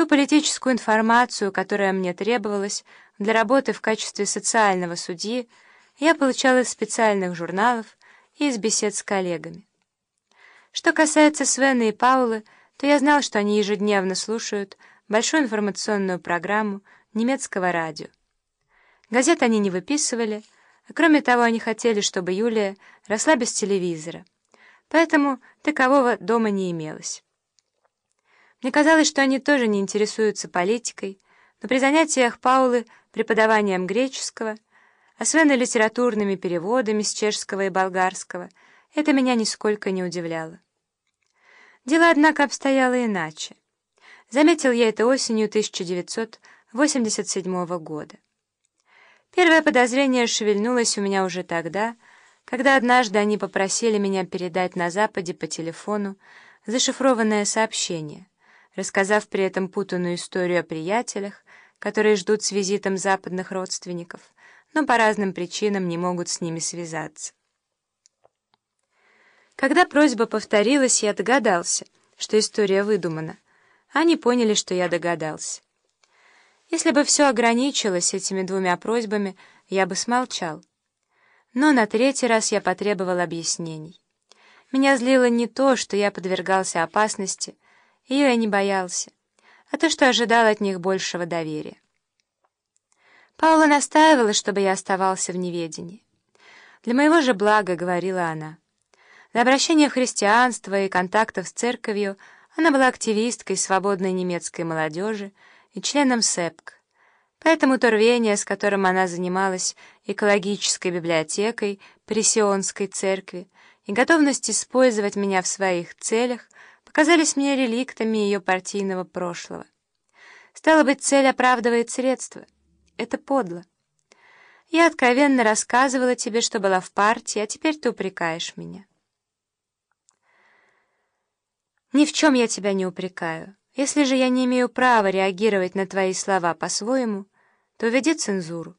Ту политическую информацию, которая мне требовалась для работы в качестве социального судьи, я получала из специальных журналов и из бесед с коллегами. Что касается Свена и Паулы, то я знал, что они ежедневно слушают большую информационную программу немецкого радио. Газет они не выписывали, а кроме того, они хотели, чтобы Юлия росла без телевизора, поэтому такового дома не имелось. Мне казалось, что они тоже не интересуются политикой, но при занятиях Паулы преподаванием греческого, а Свена литературными переводами с чешского и болгарского, это меня нисколько не удивляло. Дело, однако, обстояло иначе. Заметил я это осенью 1987 года. Первое подозрение шевельнулось у меня уже тогда, когда однажды они попросили меня передать на Западе по телефону зашифрованное сообщение, рассказав при этом путанную историю о приятелях, которые ждут с визитом западных родственников, но по разным причинам не могут с ними связаться. Когда просьба повторилась, я догадался, что история выдумана. Они поняли, что я догадался. Если бы все ограничилось этими двумя просьбами, я бы смолчал. Но на третий раз я потребовал объяснений. Меня злило не то, что я подвергался опасности, ее я не боялся, а то, что ожидал от них большего доверия. Паула настаивала, чтобы я оставался в неведении. «Для моего же блага», — говорила она. Для обращения в христианство и контактов с церковью она была активисткой свободной немецкой молодежи и членом СЭПК. Поэтому то рвение, с которым она занималась экологической библиотекой при Сионской церкви, и готовность использовать меня в своих целях показались мне реликтами ее партийного прошлого. Стало быть, цель оправдывает средства. Это подло. Я откровенно рассказывала тебе, что была в партии, а теперь ты упрекаешь меня. Ни в чем я тебя не упрекаю. Если же я не имею права реагировать на твои слова по-своему, то введи цензуру,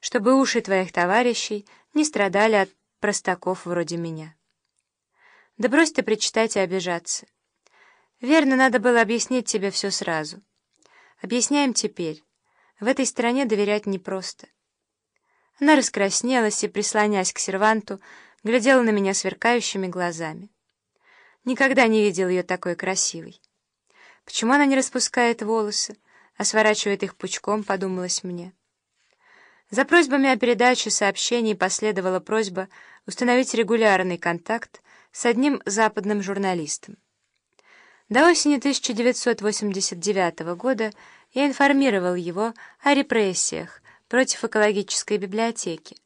чтобы уши твоих товарищей не страдали от простаков вроде меня. Да брось ты причитать и обижаться. Верно, надо было объяснить тебе все сразу. Объясняем теперь. В этой стране доверять непросто. Она раскраснелась и, прислонясь к серванту, глядела на меня сверкающими глазами. Никогда не видел ее такой красивой. Почему она не распускает волосы, а сворачивает их пучком, подумалось мне. За просьбами о передаче сообщений последовала просьба установить регулярный контакт с одним западным журналистом. До осени 1989 года я информировал его о репрессиях против экологической библиотеки,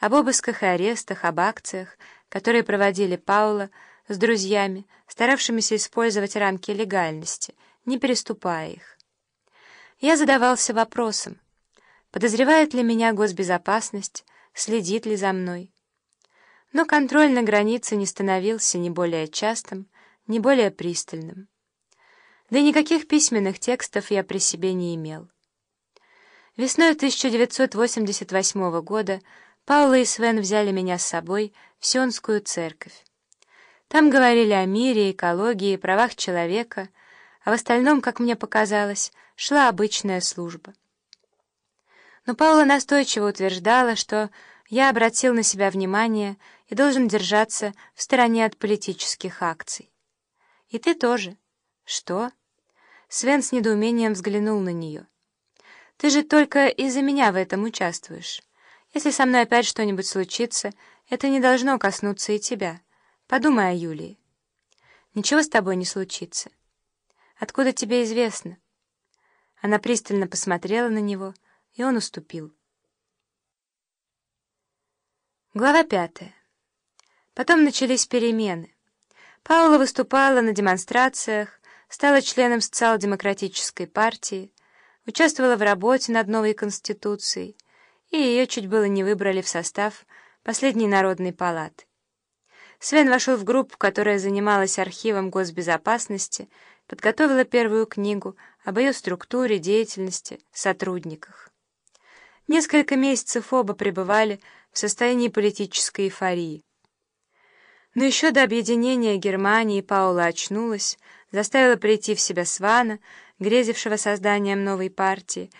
об обысках и арестах, об акциях, которые проводили Паула, с друзьями, старавшимися использовать рамки легальности, не переступая их. Я задавался вопросом, подозревает ли меня госбезопасность, следит ли за мной. Но контроль на границе не становился ни более частым, ни более пристальным. Да и никаких письменных текстов я при себе не имел. Весной 1988 года Паула и Свен взяли меня с собой в Сионскую церковь. Там говорили о мире, экологии, правах человека, а в остальном, как мне показалось, шла обычная служба. Но Паула настойчиво утверждала, что я обратил на себя внимание и должен держаться в стороне от политических акций. И ты тоже. Что? Свен с недоумением взглянул на нее. Ты же только из-за меня в этом участвуешь. Если со мной опять что-нибудь случится, это не должно коснуться и тебя. Подумай о Юлии. Ничего с тобой не случится. Откуда тебе известно? Она пристально посмотрела на него, и он уступил. Глава пятая. Потом начались перемены. Паула выступала на демонстрациях, стала членом социал-демократической партии, участвовала в работе над новой конституцией, и ее чуть было не выбрали в состав последней народной палаты. Свен вошел в группу, которая занималась архивом госбезопасности, подготовила первую книгу об ее структуре, деятельности, сотрудниках. Несколько месяцев оба пребывали в состоянии политической эйфории. Но еще до объединения Германии Паула очнулась, заставила прийти в себя Свана, грезившего созданием новой партии,